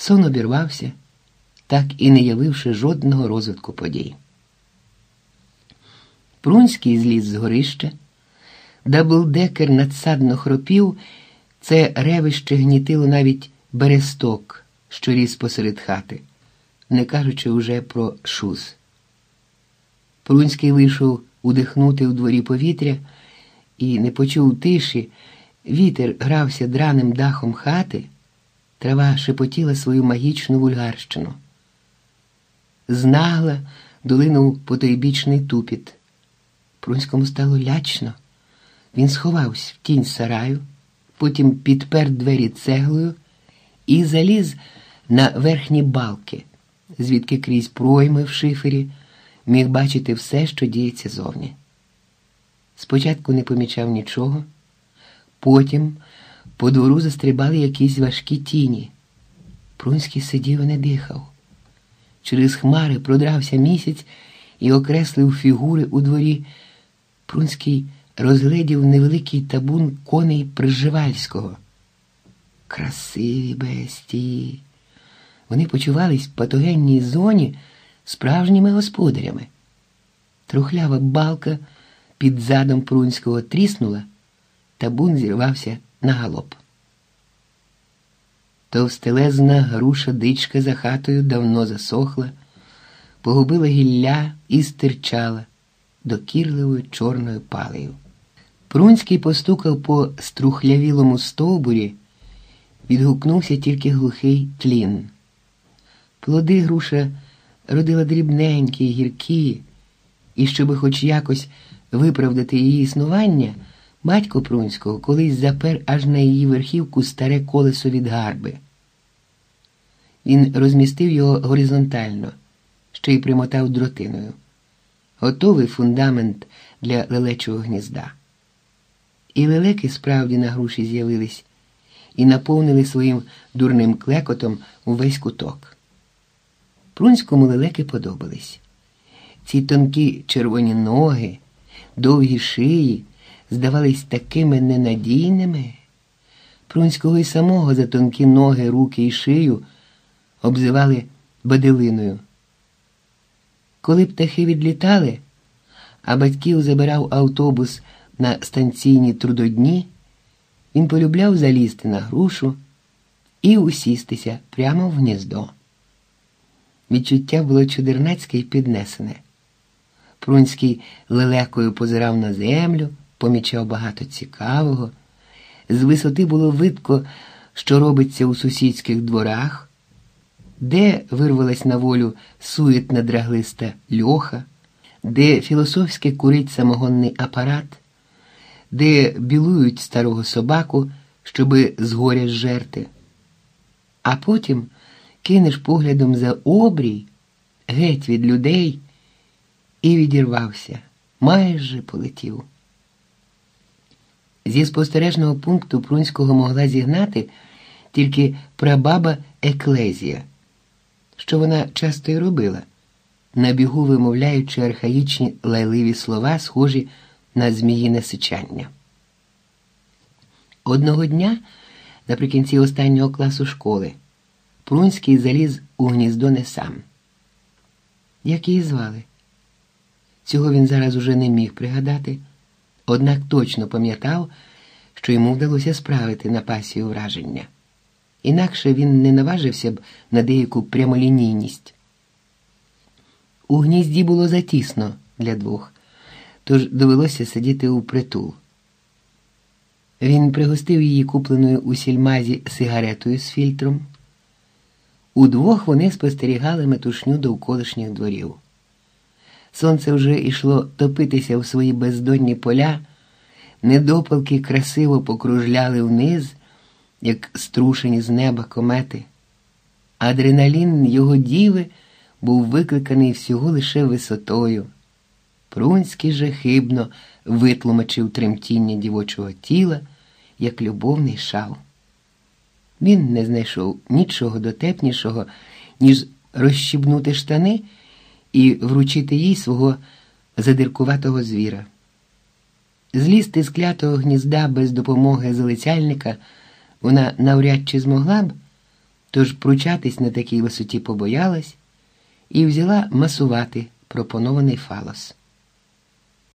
сон обірвався, так і не явивши жодного розвитку подій. Прунський зліз з горища, даблдекер надсадно хропів, це ревище гнітило навіть бересток, що ріс посеред хати, не кажучи уже про шуз. Прунський вийшов удихнути у дворі повітря і не почув тиші, вітер грався драним дахом хати, трава шепотіла свою магічну вульгарщину. Знагла долинув потойбічний тупіт. Прунському стало лячно. Він сховався в тінь сараю, потім підпер двері цеглою і заліз на верхні балки, звідки крізь пройми в шифері міг бачити все, що діється зовні. Спочатку не помічав нічого, потім по двору застрибали якісь важкі тіні. Прунський сидів і не дихав. Через хмари продрався місяць і окреслив фігури у дворі. Прунський розглядів невеликий табун коней Приживальського. Красиві бестії. Вони почувались в патогенній зоні справжніми господарями. Трухлява балка під задом Прунського тріснула, табун зірвався на галоп. Товстелезна груша дичка за хатою давно засохла, погубила гілля і стирчала докірливою чорною палею. Прунський постукав по струхлявілому стовбурі, відгукнувся тільки глухий тлін. Плоди груша родила дрібненькі, гіркі, і щоби хоч якось виправдати її існування, батько Прунського колись запер аж на її верхівку старе колесо від гарби. Він розмістив його горизонтально, ще й примотав дротиною. Готовий фундамент для лелечого гнізда. І лелеки справді на груші з'явились і наповнили своїм дурним клекотом увесь куток. Прунському лелеки подобались. Ці тонкі червоні ноги, довгі шиї здавались такими ненадійними. Прунського й самого за тонкі ноги, руки і шию обзивали баделиною. Коли птахи відлітали, а батьків забирав автобус на станційні трудодні, він полюбляв залізти на грушу і усістися прямо в гніздо. Відчуття було чудернацьке й піднесене. Прунський лелекою позирав на землю, помічав багато цікавого. З висоти було видко, що робиться у сусідських дворах, де вирвалась на волю суетна драглиста льоха, де філософськи курить самогонний апарат, де білують старого собаку, щоби згоря жерти. А потім кинеш поглядом за обрій, геть від людей, і відірвався, майже полетів. Зі спостережного пункту Прунського могла зігнати тільки прабаба Еклезія, що вона часто й робила, на бігу вимовляючи архаїчні лайливі слова, схожі на зміїне сичання. Одного дня, наприкінці останнього класу школи, Прунський заліз у гніздо не сам. Як її звали? Цього він зараз уже не міг пригадати, однак точно пам'ятав, що йому вдалося справити на пасію враження. Інакше він не наважився б на деяку прямолінійність. У гнізді було затісно для двох, тож довелося сидіти у притул. Він пригостив її купленою у сільмазі сигаретою з фільтром. Удвох вони спостерігали метушню довколишніх дворів. Сонце вже йшло топитися в свої бездонні поля, недопалки красиво покружляли вниз, як струшені з неба комети. Адреналін його діви був викликаний всього лише висотою. Прунський же хибно витлумачив тремтіння дівочого тіла, як любовний шал. Він не знайшов нічого дотепнішого, ніж розщібнути штани і вручити їй свого задиркуватого звіра. Злізти з клятого гнізда без допомоги залицяльника вона навряд чи змогла б, тож пручатись на такій висоті побоялась і взяла масувати пропонований фалос.